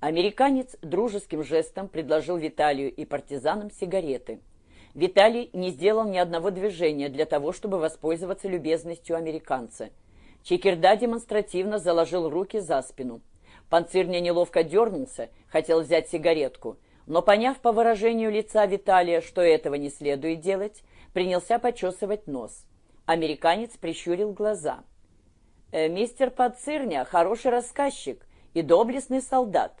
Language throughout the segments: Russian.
Американец дружеским жестом предложил Виталию и партизанам сигареты. Виталий не сделал ни одного движения для того, чтобы воспользоваться любезностью американца. Чекерда демонстративно заложил руки за спину. Панцирня неловко дернулся, хотел взять сигаретку, но, поняв по выражению лица Виталия, что этого не следует делать, принялся почесывать нос. Американец прищурил глаза. «Э, «Мистер Панцирня хороший рассказчик и доблестный солдат.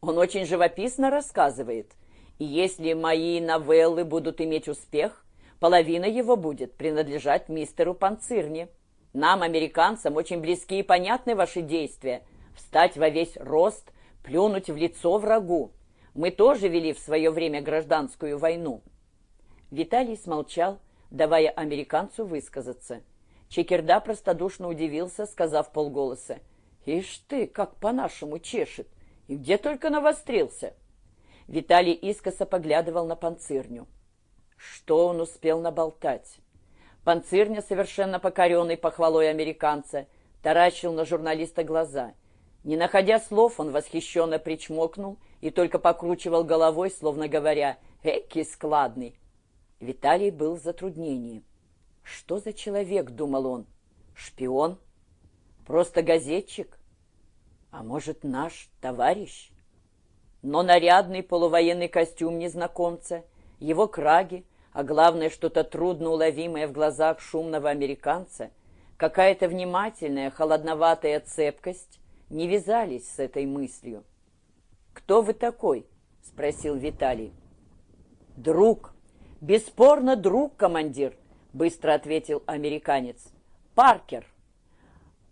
Он очень живописно рассказывает, и если мои новеллы будут иметь успех, половина его будет принадлежать мистеру Панцирне. Нам, американцам, очень близки и понятны ваши действия. Встать во весь рост, плюнуть в лицо врагу. Мы тоже вели в свое время гражданскую войну». Виталий смолчал, давая американцу высказаться. Чекерда простодушно удивился, сказав полголоса, «Ишь ты, как по-нашему чешет! И где только навострился!» Виталий искоса поглядывал на панцирню. Что он успел наболтать? Панцирня, совершенно покоренный похвалой американца, таращил на журналиста глаза. Не находя слов, он восхищенно причмокнул и только покручивал головой, словно говоря «Эки складный!» Виталий был в затруднении. «Что за человек?» — думал он. «Шпион? Просто газетчик? А может, наш товарищ?» Но нарядный полувоенный костюм незнакомца, его краги, а главное, что-то трудно уловимое в глазах шумного американца, какая-то внимательная, холодноватая цепкость не вязались с этой мыслью. «Кто вы такой?» — спросил Виталий. «Друг», «Бесспорно, друг, командир», — быстро ответил американец. «Паркер.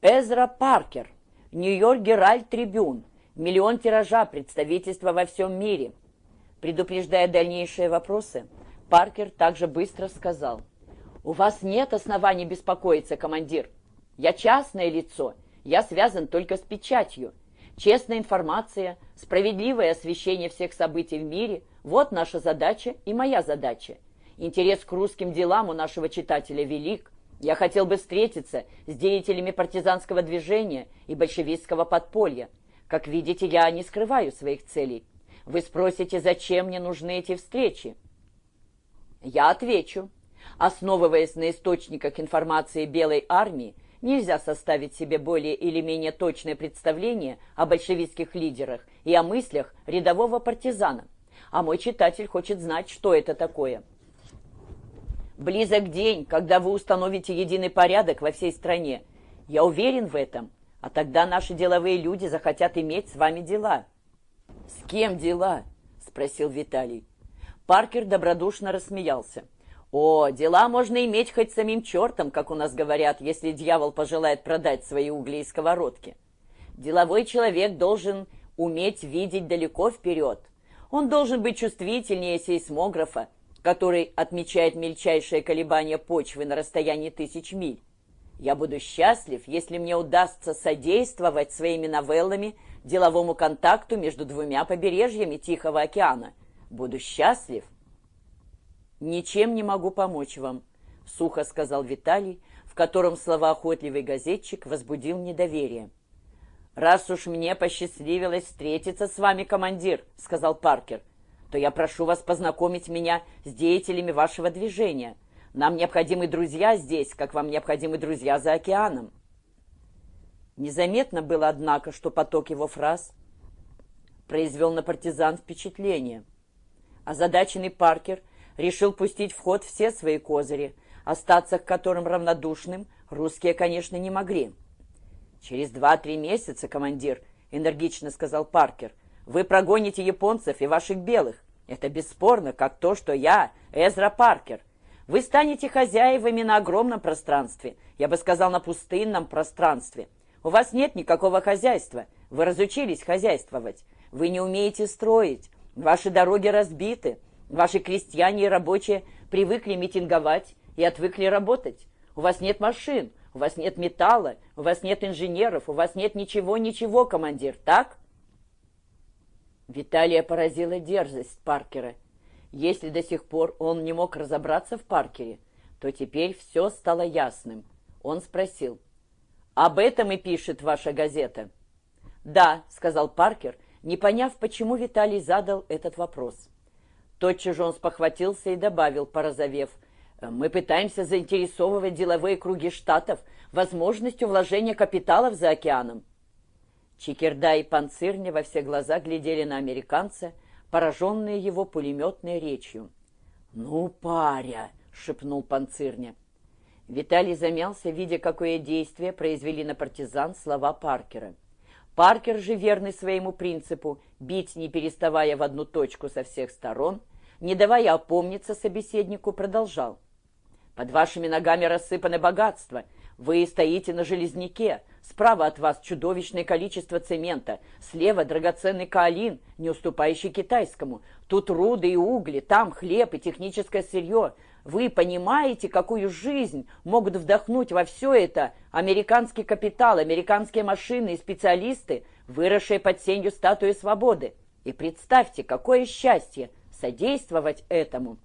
Эзра Паркер. Нью-Йорк Геральт Трибюн. Миллион тиража, представительства во всем мире». Предупреждая дальнейшие вопросы, Паркер также быстро сказал. «У вас нет оснований беспокоиться, командир. Я частное лицо, я связан только с печатью. Честная информация, справедливое освещение всех событий в мире — вот наша задача и моя задача. Интерес к русским делам у нашего читателя велик. Я хотел бы встретиться с деятелями партизанского движения и большевистского подполья. Как видите, я не скрываю своих целей. Вы спросите, зачем мне нужны эти встречи? Я отвечу. Основываясь на источниках информации Белой армии, нельзя составить себе более или менее точное представление о большевистских лидерах и о мыслях рядового партизана а мой читатель хочет знать, что это такое. Близок день, когда вы установите единый порядок во всей стране. Я уверен в этом, а тогда наши деловые люди захотят иметь с вами дела. «С кем дела?» — спросил Виталий. Паркер добродушно рассмеялся. «О, дела можно иметь хоть самим чертом, как у нас говорят, если дьявол пожелает продать свои угли и сковородки. Деловой человек должен уметь видеть далеко вперед, он должен быть чувствительнее сейсмографа, который отмечает мельчайшие колебания почвы на расстоянии тысяч миль. Я буду счастлив, если мне удастся содействовать своими новеллами деловому контакту между двумя побережьями Тихого океана. Буду счастлив. «Ничем не могу помочь вам», — сухо сказал Виталий, в котором словоохотливый газетчик возбудил недоверие. «Раз уж мне посчастливилось встретиться с вами, командир», — сказал Паркер, «то я прошу вас познакомить меня с деятелями вашего движения. Нам необходимы друзья здесь, как вам необходимы друзья за океаном». Незаметно было, однако, что поток его фраз произвел на партизан впечатление. Озадаченный Паркер решил пустить в ход все свои козыри, остаться к которым равнодушным русские, конечно, не могли. «Через два-три месяца, командир», — энергично сказал Паркер, «вы прогоните японцев и ваших белых. Это бесспорно, как то, что я, Эзра Паркер. Вы станете хозяевами на огромном пространстве, я бы сказал, на пустынном пространстве. У вас нет никакого хозяйства, вы разучились хозяйствовать, вы не умеете строить, ваши дороги разбиты, ваши крестьяне и рабочие привыкли митинговать и отвыкли работать. У вас нет машин, у вас нет металла, у вас нет инженеров, у вас нет ничего-ничего, командир, так?» Виталия поразила дерзость Паркера. Если до сих пор он не мог разобраться в Паркере, то теперь все стало ясным. Он спросил, «Об этом и пишет ваша газета?» «Да», — сказал Паркер, не поняв, почему Виталий задал этот вопрос. Тотчас же он спохватился и добавил, порозовев, «Мы пытаемся заинтересовывать деловые круги Штатов возможностью вложения капиталов за океаном». Чикерда и Панцирня во все глаза глядели на американца, пораженные его пулеметной речью. «Ну, паря!» — шепнул Панцирня. Виталий замялся, видя, какое действие произвели на партизан слова Паркера. Паркер же, верный своему принципу, бить не переставая в одну точку со всех сторон, не давая опомниться собеседнику, продолжал. «Под вашими ногами рассыпаны богатства. Вы стоите на железняке. Справа от вас чудовищное количество цемента. Слева драгоценный каолин, не уступающий китайскому. Тут руды и угли, там хлеб и техническое сырье. Вы понимаете, какую жизнь могут вдохнуть во все это американский капитал, американские машины и специалисты, выросшие под сенью статуи свободы? И представьте, какое счастье содействовать этому!»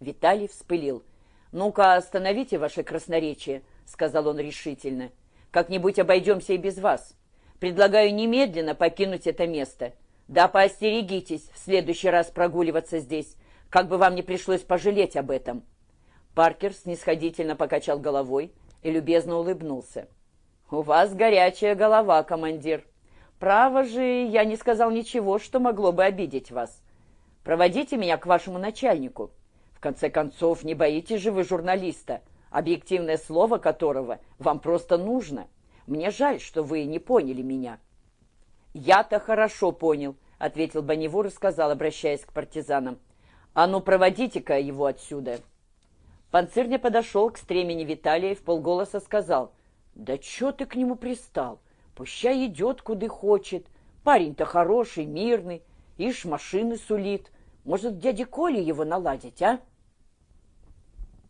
Виталий вспылил. «Ну-ка, остановите ваше красноречие», — сказал он решительно. «Как-нибудь обойдемся и без вас. Предлагаю немедленно покинуть это место. Да поостерегитесь в следующий раз прогуливаться здесь как бы вам не пришлось пожалеть об этом». Паркер снисходительно покачал головой и любезно улыбнулся. «У вас горячая голова, командир. Право же, я не сказал ничего, что могло бы обидеть вас. Проводите меня к вашему начальнику. В конце концов, не боитесь же вы журналиста, объективное слово которого вам просто нужно. Мне жаль, что вы не поняли меня». «Я-то хорошо понял», — ответил Бонневур и сказал, обращаясь к партизанам. «А ну, проводите-ка его отсюда!» Панцирня подошел к стремени Виталия и в полголоса сказал, «Да чё ты к нему пристал? Пущай идет, куда хочет. Парень-то хороший, мирный, ишь машины сулит. Может, дяде Коле его наладить, а?»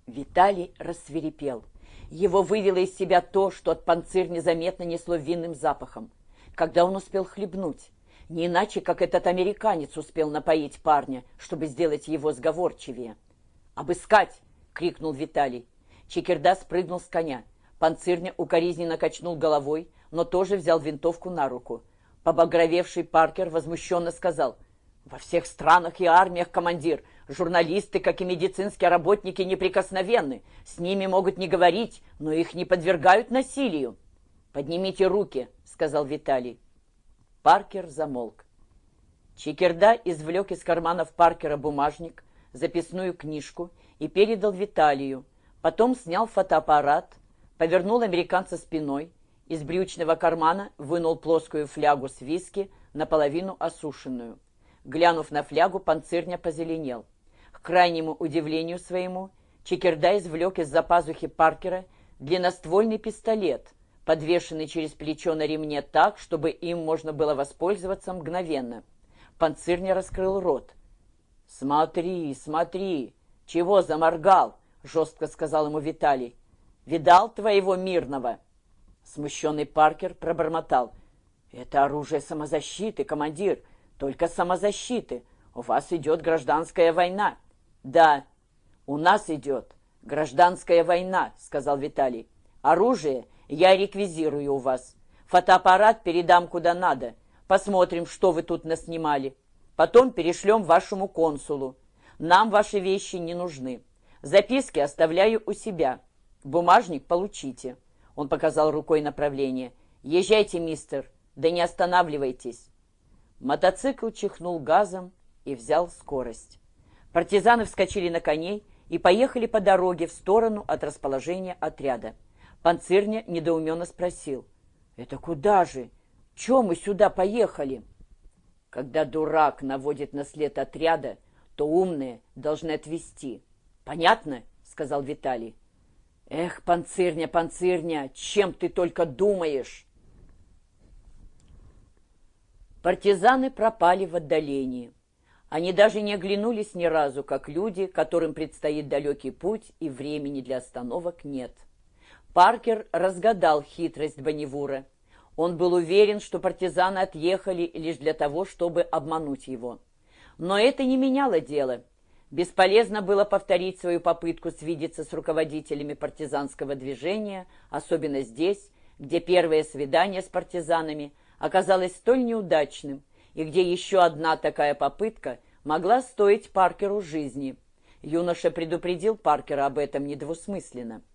Виталий рассверепел. Его вывело из себя то, что от панцирь незаметно несло винным запахом. Когда он успел хлебнуть? Не иначе, как этот американец успел напоить парня, чтобы сделать его сговорчивее. «Обыскать!» — крикнул Виталий. Чекерда спрыгнул с коня. Панцирня укоризненно качнул головой, но тоже взял винтовку на руку. Побагровевший Паркер возмущенно сказал, «Во всех странах и армиях, командир, журналисты, как и медицинские работники, неприкосновенны. С ними могут не говорить, но их не подвергают насилию». «Поднимите руки», — сказал Виталий. Паркер замолк. Чикерда извлек из карманов Паркера бумажник, записную книжку и передал Виталию. Потом снял фотоаппарат, повернул американца спиной, из брючного кармана вынул плоскую флягу с виски, наполовину осушенную. Глянув на флягу, панцирня позеленел. К крайнему удивлению своему, Чикерда извлек из-за пазухи Паркера длинноствольный пистолет, подвешенный через плечо на ремне так, чтобы им можно было воспользоваться мгновенно. Панцирня раскрыл рот. «Смотри, смотри! Чего заморгал?» — жестко сказал ему Виталий. «Видал твоего мирного?» Смущенный Паркер пробормотал. «Это оружие самозащиты, командир, только самозащиты. У вас идет гражданская война». «Да, у нас идет гражданская война», — сказал Виталий. «Оружие я реквизирую у вас. Фотоаппарат передам куда надо. Посмотрим, что вы тут наснимали. Потом перешлем вашему консулу. Нам ваши вещи не нужны. Записки оставляю у себя. Бумажник получите». Он показал рукой направление. «Езжайте, мистер, да не останавливайтесь». Мотоцикл чихнул газом и взял скорость. Партизаны вскочили на коней и поехали по дороге в сторону от расположения отряда. Панцирня недоуменно спросил. «Это куда же? Чем мы сюда поехали?» Когда дурак наводит на след отряда, то умные должны отвести. «Понятно?» — сказал Виталий. «Эх, панцирня, панцирня, чем ты только думаешь?» Партизаны пропали в отдалении. Они даже не оглянулись ни разу, как люди, которым предстоит далекий путь и времени для остановок нет. Паркер разгадал хитрость Бонневура. Он был уверен, что партизаны отъехали лишь для того, чтобы обмануть его. Но это не меняло дело. Бесполезно было повторить свою попытку свидеться с руководителями партизанского движения, особенно здесь, где первое свидание с партизанами оказалось столь неудачным, и где еще одна такая попытка могла стоить Паркеру жизни. Юноша предупредил Паркера об этом недвусмысленно –